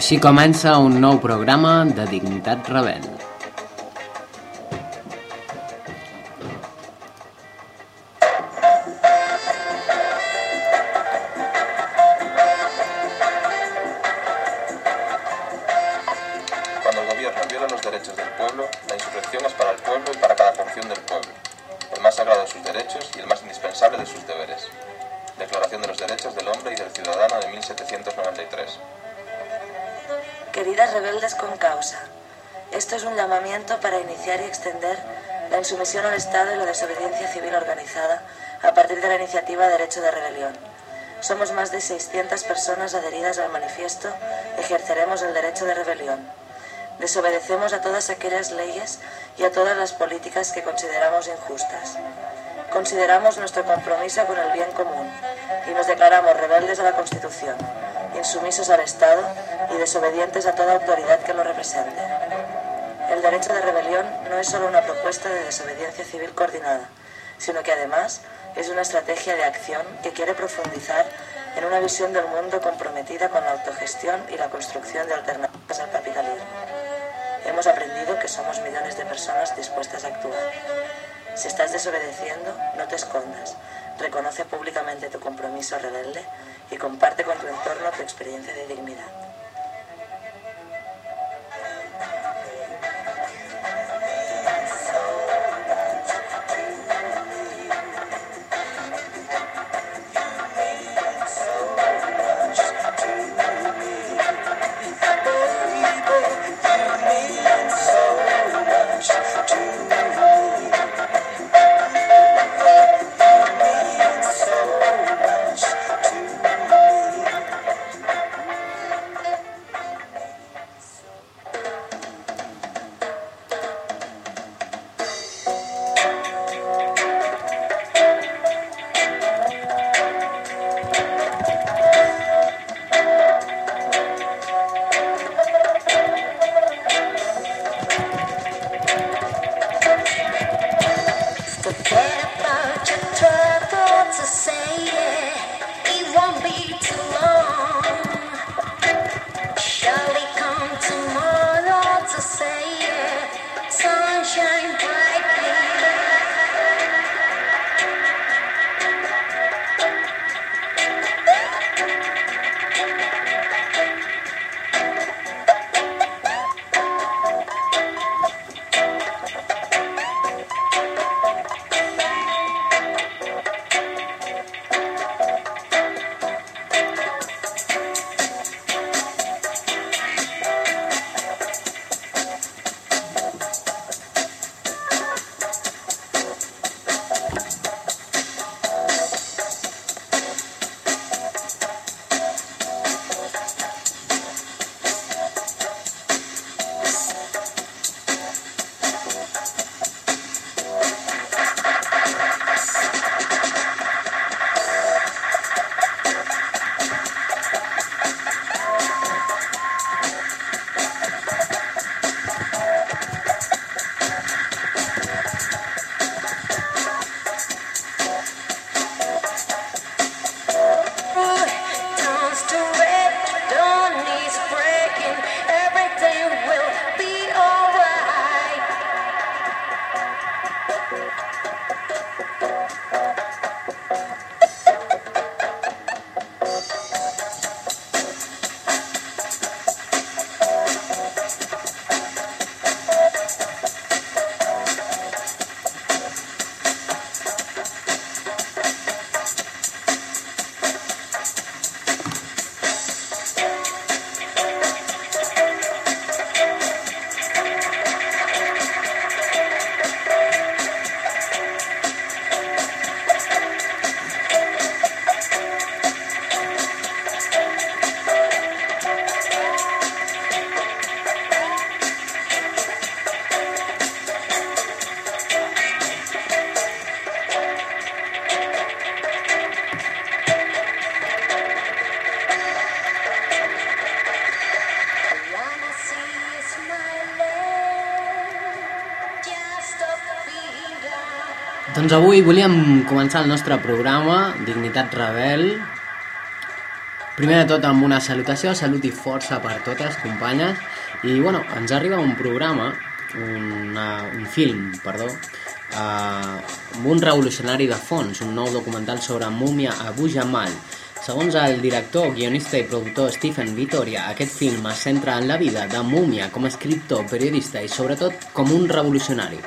Així comença un nou programa de Dignitat Rebel. La desobediencia civil organizada a partir de la iniciativa Derecho de Rebelión. Somos más de 600 personas adheridas al manifiesto Ejerceremos el derecho de rebelión. Desobedecemos a todas aquellas leyes y a todas las políticas que consideramos injustas. Consideramos nuestro compromiso con el bien común y nos declaramos rebeldes a la Constitución, insumisos al Estado y desobedientes a toda autoridad que lo represente. El derecho de rebelión no es solo una propuesta de desobediencia civil coordinada, sino que además es una estrategia de acción que quiere profundizar en una visión del mundo comprometida con la autogestión y la construcción de alternativas al capitalismo. Hemos aprendido que somos millones de personas dispuestas a actuar. Si estás desobedeciendo, no te escondas. Reconoce públicamente tu compromiso rebelde y comparte con tu entorno tu experiencia de dignidad. Doncs avui volíem començar el nostre programa, Dignitat Rebel, Primer de tot amb una salutació, salut i força per totes, companyes. I bueno, ens arriba un programa, una, un film, perdó, eh, amb un revolucionari de fons, un nou documental sobre múmia Abu Jamal. Segons el director, guionista i productor Stephen Vittoria, aquest film es centra en la vida de Múmia com a escriptor, periodista i sobretot com un revolucionari.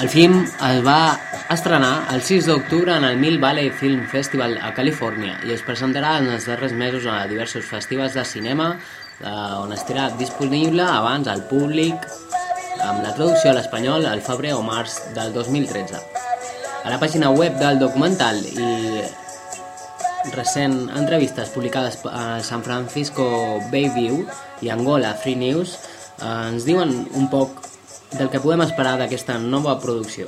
El film es va estrenar el 6 d'octubre en el Mill Valley Film Festival a Califòrnia i es presentarà en els darrers mesos a diversos festivals de cinema eh, on estarà disponible abans al públic amb la traducció a l'espanyol al febrer o març del 2013. A la pàgina web del documental i recent entrevistes publicades a San Francisco Bay View i Angola Free News eh, ens diuen un poc del que podem esperar d'aquesta nova producció.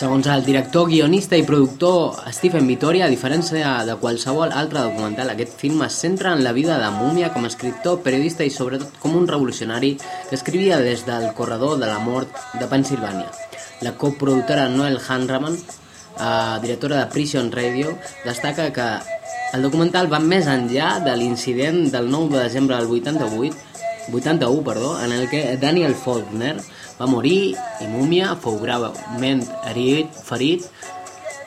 Segons el director, guionista i productor Stephen Vittoria, a diferència de qualsevol altre documental, aquest film es centra en la vida de Múmia com a escriptor, periodista i sobretot com un revolucionari que escrivia des del corredor de la mort de Pensilvània. La coproductora Noel Hanraman, eh, directora de Prison Radio, destaca que el documental va més enllà de l'incident del 9 de desembre del 88 81, perdó, en el que Daniel Faulkner va morir i Múmia fou gravament herit, ferit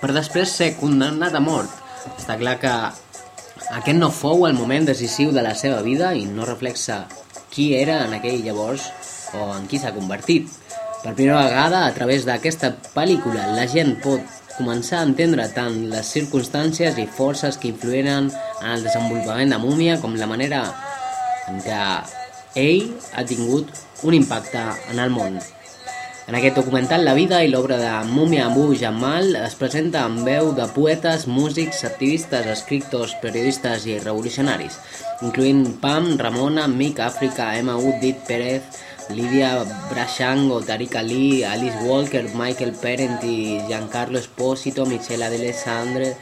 per després ser condemnat a mort. Està clar que aquest no fou el moment decisiu de la seva vida i no reflexa qui era en aquell llavors o en qui s'ha convertit. Per primera vegada, a través d'aquesta pel·lícula, la gent pot començar a entendre tant les circumstàncies i forces que influïren en el desenvolupament de Múmia com la manera en què ell ha tingut un impacte en el món. En aquest documental, la vida i l'obra de Múmia Abu Jamal es presenta amb veu de poetes, músics, activistes, escriptors, periodistes i revolucionaris, incloent Pam, Ramona, Mick Àfrica, Emma Udit Pérez, Lídia Brashango, Tariq Ali, Alice Walker, Michael Parenti, Giancarlo Esposito, Michelle Alessandre,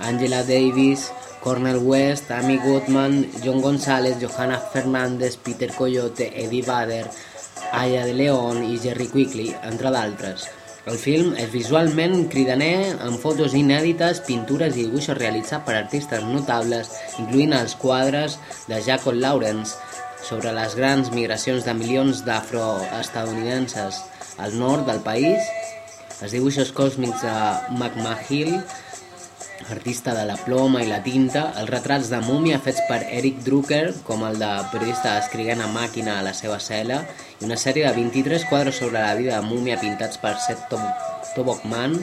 Angela Davis, Cornel West, Amy Goodman, John González, Johanna Fernández, Peter Coyote, Eddie Bader, Aya de León i Jerry Quigley, entre d'altres. El film és visualment cridaner amb fotos inèdites, pintures i dibuixos realitzats per artistes notables, incloent els quadres de Jacob Lawrence sobre les grans migracions de milions d'afroestadounidenses al nord del país, els dibuixos còsmics de McMahill, artista de la ploma i la tinta, els retrats de múmia fets per Eric Drucker, com el de periodista escrivint a màquina a la seva cel·la, i una sèrie de 23 quadres sobre la vida de múmia pintats per Seth Tob- Tobokman,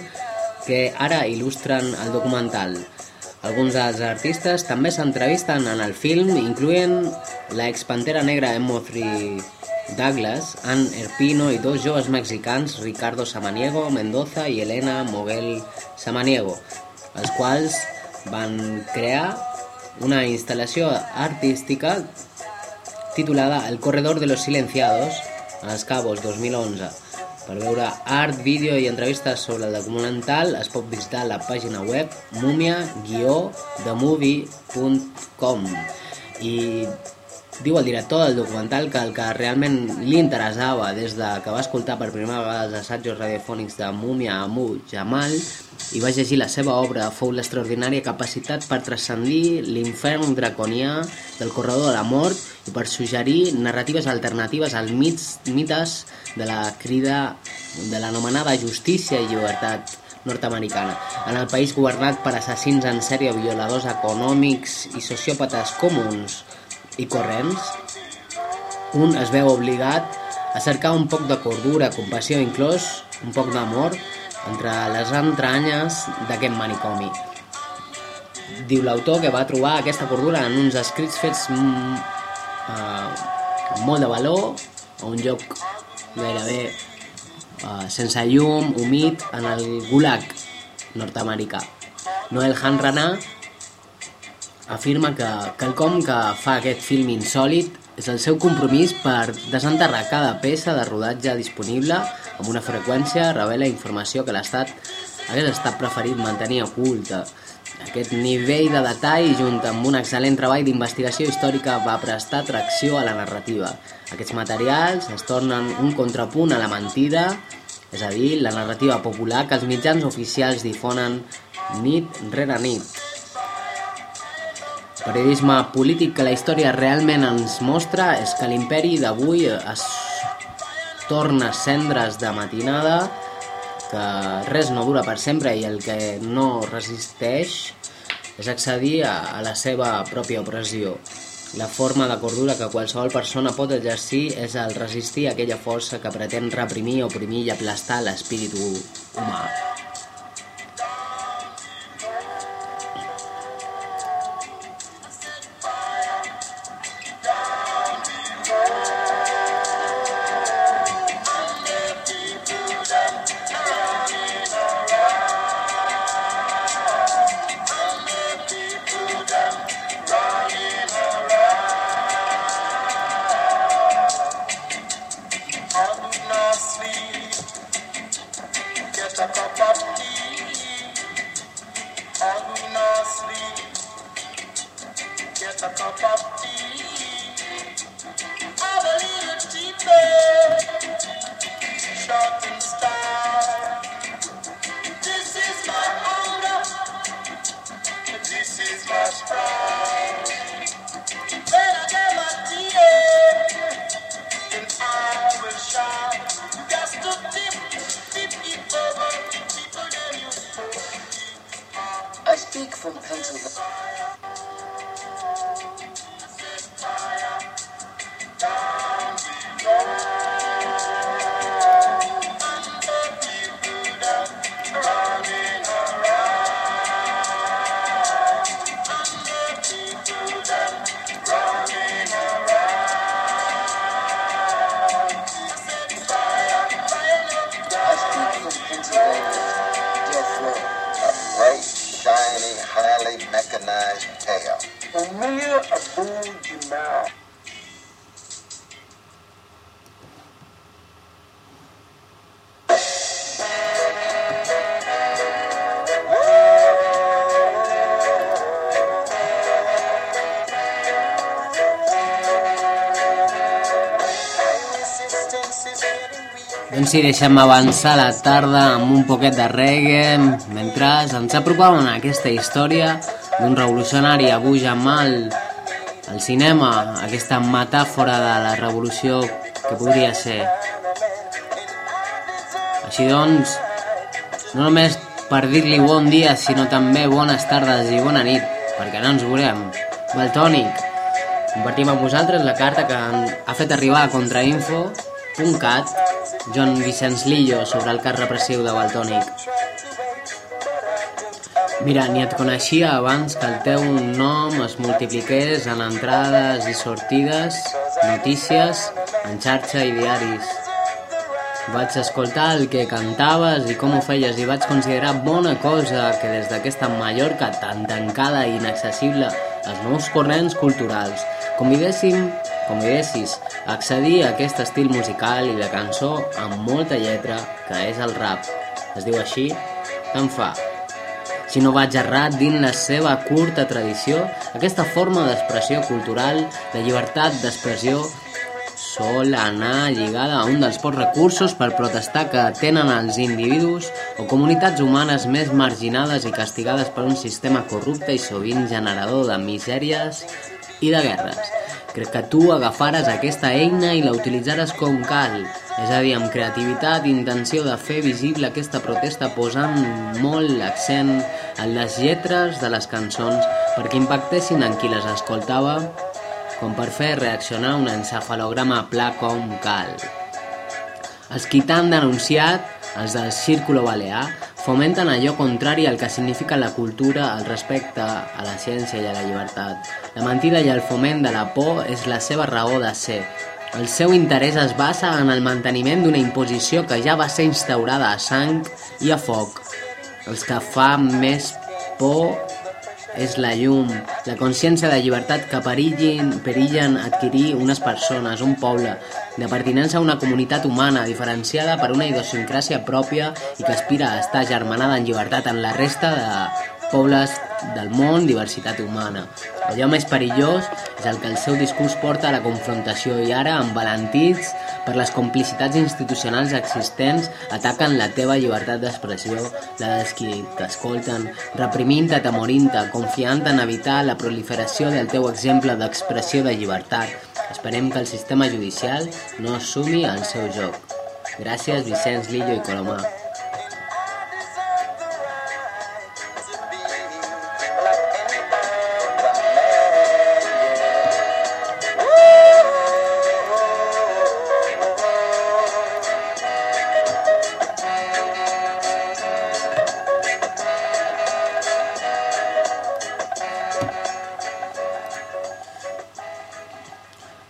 que ara il·lustren el documental. Alguns dels artistes també s'entrevisten en el film, incloent la expantera negra Emory Douglas, Ann Erpino i dos joves mexicans, Ricardo Samaniego Mendoza i Elena Moguel Samaniego, els quals van crear una instal·lació artística titulada El corredor de los silenciados a Els Cabos 2011. Per veure art, vídeo i entrevistes sobre el documental es pot visitar la pàgina web mumia-themovie.com i diu el director del documental que el que realment li interessava des de que va escoltar per primera vegada els assajos radiofònics de Múmia Amu Jamal i va llegir la seva obra fou l'extraordinària capacitat per transcendir l'infern draconià del corredor de la mort i per suggerir narratives alternatives als mits, mites de la crida de l'anomenada justícia i llibertat nord-americana. En el país governat per assassins en sèrie, violadors econòmics i sociòpates comuns i corrents, un es veu obligat a cercar un poc de cordura, compassió, inclòs un poc d'amor entre les entranyes d'aquest manicomi. Diu l'autor que va trobar aquesta cordura en uns escrits fets mm, eh, amb molt de valor, a un lloc gairebé eh, sense llum, humit, en el gulag nord-americà. Noel Hanrana afirma que quelcom que fa aquest film insòlid és el seu compromís per desenterrar cada peça de rodatge disponible amb una freqüència revela informació que l'Estat hagués estat preferit mantenir oculta. Aquest nivell de detall, junt amb un excel·lent treball d'investigació històrica, va prestar tracció a la narrativa. Aquests materials es tornen un contrapunt a la mentida, és a dir, la narrativa popular que els mitjans oficials difonen nit rere nit. Periodisme polític que la història realment ens mostra és que l'imperi d'avui es torna cendres de matinada, que res no dura per sempre i el que no resisteix és accedir a, a la seva pròpia opressió. La forma de cordura que qualsevol persona pot exercir és el resistir aquella força que pretén reprimir, oprimir i aplastar l'espírit humà. Doncs sí, deixem avançar la tarda amb un poquet de reggae mentre ens apropàvem a aquesta història d'un revolucionari Abu Jamal al cinema, aquesta metàfora de la revolució que podria ser. Així doncs, no només per dir-li bon dia, sinó també bones tardes i bona nit, perquè no ens veurem. Baltònic, compartim amb vosaltres la carta que ha fet arribar a contrainfo.cat Joan Vicenç Lillo sobre el cas repressiu de Baltònic. Mira, ni et coneixia abans que el teu nom es multipliqués en entrades i sortides, notícies, en xarxa i diaris. Vaig escoltar el que cantaves i com ho feies i vaig considerar bona cosa que des d'aquesta Mallorca tan tancada i inaccessible als nous corrents culturals convidéssim, convidessis a accedir a aquest estil musical i de cançó amb molta lletra que és el rap. Es diu així? Tant fa. Si no vaig errat dins la seva curta tradició, aquesta forma d'expressió cultural, de llibertat d'expressió, sol anar lligada a un dels pocs recursos per protestar que tenen els individus o comunitats humanes més marginades i castigades per un sistema corrupte i sovint generador de misèries i de guerres. Crec que tu agafares aquesta eina i la utilitzares com cal, és a dir, amb creativitat i intenció de fer visible aquesta protesta posant molt l'accent en les lletres de les cançons perquè impactessin en qui les escoltava com per fer reaccionar un encefalograma pla com cal. Els qui t'han denunciat, els del Círculo Balear, fomenten allò contrari al que significa la cultura, el respecte a la ciència i a la llibertat. La mentida i el foment de la por és la seva raó de ser. El seu interès es basa en el manteniment d'una imposició que ja va ser instaurada a sang i a foc. Els que fa més por és la llum, la consciència de llibertat que perillen, perillen adquirir unes persones, un poble, de pertinença a una comunitat humana diferenciada per una idiosincràsia pròpia i que aspira a estar germanada en llibertat en la resta de pobles del món, diversitat humana. Allò més perillós és el que el seu discurs porta a la confrontació i ara, envalentits per les complicitats institucionals existents, ataquen la teva llibertat d'expressió, la dels qui t'escolten, reprimint-te, atemorint-te, confiant en evitar la proliferació del teu exemple d'expressió de llibertat. Esperem que el sistema judicial no assumi el seu joc. Gràcies, Vicenç Lillo i Colomà.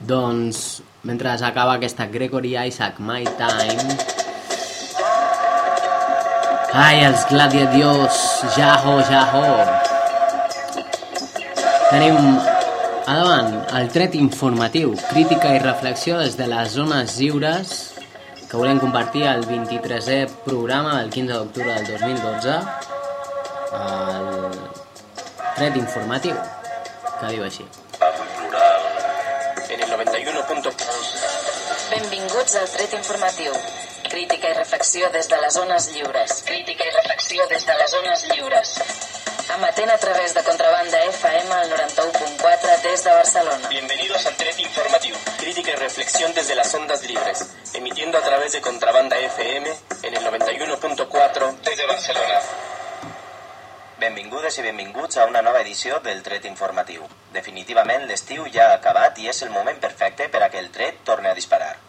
Doncs, mentre acaba aquesta Gregory Isaac My Time... Ai, els gladiadors, Jaho, Jaho. Tenim a davant el tret informatiu, crítica i reflexió des de les zones lliures que volem compartir el 23è programa del 15 d'octubre del 2012 el tret informatiu que diu així Benvinguts al tret informatiu. Crítica i reflexió des de les zones lliures. Crítica i reflexió des de les zones lliures. Amatent a través de Contrabanda FM al 91.4 des de Barcelona. Bienvenidos al Tret Informativo, crítica y reflexión desde las ondas libres, emitiendo a través de Contrabanda FM en el 91.4 desde Barcelona. Benvingudes i benvinguts a una nova edició del Tret Informatiu. Definitivament l'estiu ja ha acabat i és el moment perfecte per a que el tret torni a disparar.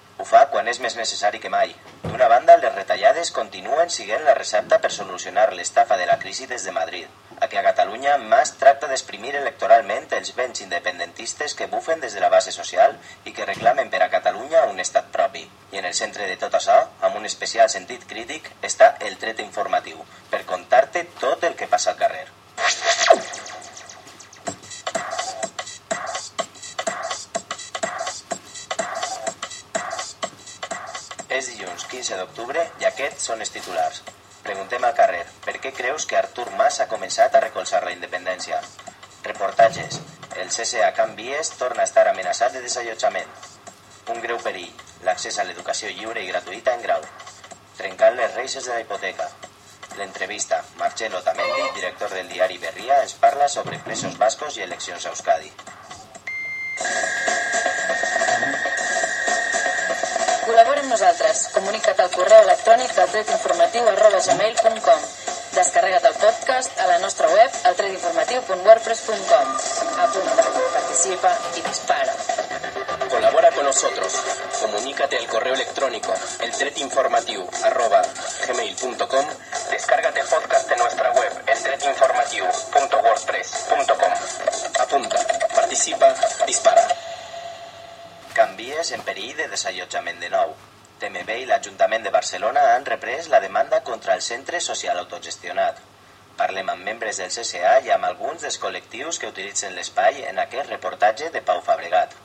Quan és més necessari que mai. D'una banda, les retallades continuen siguent la recepta per solucionar l'estafa de la crisi des de Madrid. Aquí a Catalunya, Mas tracta d'exprimir electoralment els vents independentistes que bufen des de la base social i que reclamen per a Catalunya un estat propi. I en el centre de tot això, amb un especial sentit crític, està el tret informatiu, per contar-te tot el que passa al carrer. Aquests són els titulars. Preguntem al carrer, per què creus que Artur Mas ha començat a recolzar la independència? Reportatges. El CSA Can Vies torna a estar amenaçat de desallotjament. Un greu perill. L'accés a l'educació lliure i gratuïta en grau. Trencant les reixes de la hipoteca. L'entrevista. Marcelo Tamendi, director del diari Berria, ens parla sobre presos bascos i eleccions a Euskadi. Nosaltres. Comunica't al correu electrònic al tretinformatiu arroba gmail.com. Descarrega't el podcast a la nostra web al tretinformatiu.wordpress.com. Apunta, participa y dispara. Colabora con nosotros. Comunícate al correo electrónico eltretinformatiu arroba gmail.com. Descárgate el podcast de nuestra web eltretinformatiu.wordpress.com. Apunta, participa, dispara. Canvies en perill de desallotjament de nou. TMB i l'Ajuntament de Barcelona han reprès la demanda contra el centre social autogestionat. Parlem amb membres del CSA i amb alguns dels col·lectius que utilitzen l'espai en aquest reportatge de Pau Fabregat.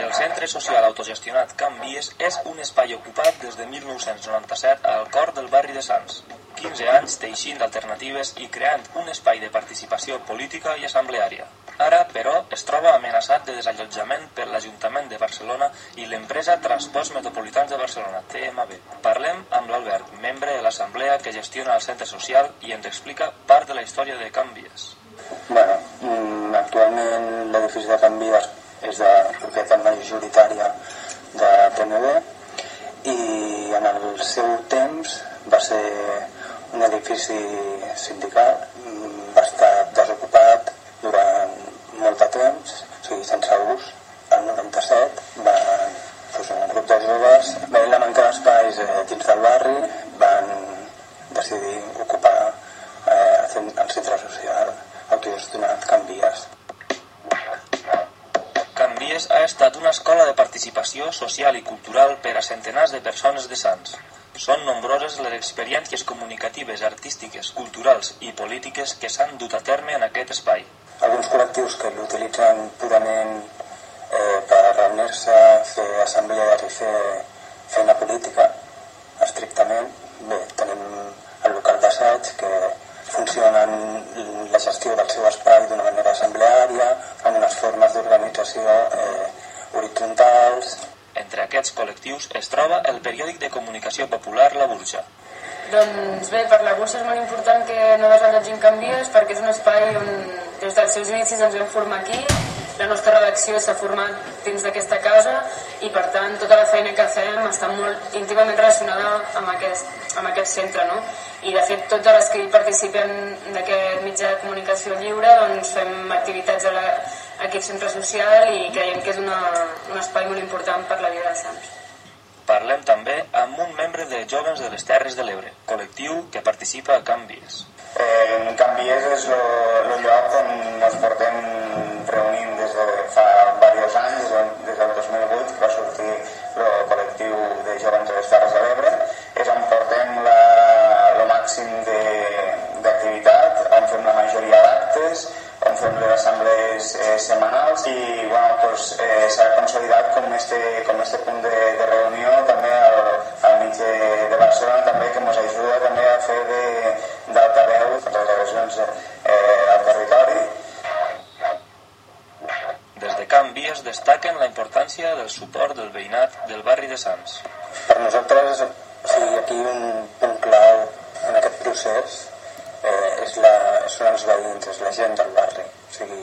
El Centre Social Autogestionat Can Vies és un espai ocupat des de 1997 al cor del barri de Sants. 15 anys teixint alternatives i creant un espai de participació política i assembleària. Ara, però, es troba amenaçat de desallotjament per l'Ajuntament de Barcelona i l'empresa Transports Metropolitans de Barcelona, TMB. Parlem amb l'Albert, membre de l'assemblea que gestiona el centre social i ens explica part de la història de Can Vies. Bueno, mm, actualment l'edifici de Can Vies és de propietat majoritària de TMB i en el seu temps va ser un edifici sindical, molt de temps, o sigui, sense ús. El 97 van, doncs, un grup de joves, veient la manca d'espais eh, dins del barri, van decidir ocupar eh, el centre social autogestionat Can Vies. Can Vies ha estat una escola de participació social i cultural per a centenars de persones de Sants. Són nombroses les experiències comunicatives, artístiques, culturals i polítiques que s'han dut a terme en aquest espai. Alguns col·lectius que l'utilitzen purament eh, per reunir-se, fer assemblees i fer feina política, estrictament. Bé, tenim el local d'assaig que funciona en la gestió del seu espai d'una manera assembleària, amb unes formes d'organització eh, horitzontals, Entre aquests col·lectius es troba el periòdic de comunicació popular La Burja. Doncs bé, per la Bursa és molt important que no desallotgin canvies perquè és un espai on des dels seus inicis ens vam formar aquí, la nostra redacció s'ha format dins d'aquesta casa i per tant tota la feina que fem està molt íntimament relacionada amb aquest, amb aquest centre, no? I de fet totes les que hi participen d'aquest mitjà de comunicació lliure doncs fem activitats a, la, a aquest centre social i creiem que és una, un espai molt important per la vida dels Sants. Parlem també amb un membre de Joves de les Terres de l'Ebre, col·lectiu que participa a Canvies. Eh, en Canvies és el lloc on ens portem reunint des de fa diversos anys, des, de- des del 2008, que va sortir el col·lectiu de joves de les Terres de l'Ebre, és on portem la, el màxim d'activitat, on fem la majoria d'actes, on fem les assemblees eh, setmanals i bueno, pues, eh, s'ha consolidat com este, com este punt de, de reunió també al, al mig de, de Barcelona també que ens ajuda també a fer de- agressions eh, al territori Des de Canvies destaquen la importància del suport del veïnat del barri de Sants. per nosaltres o sigui, aquí un punt clau en aquest procés eh, és la, són els veïns, és la gent del barri. O sigui,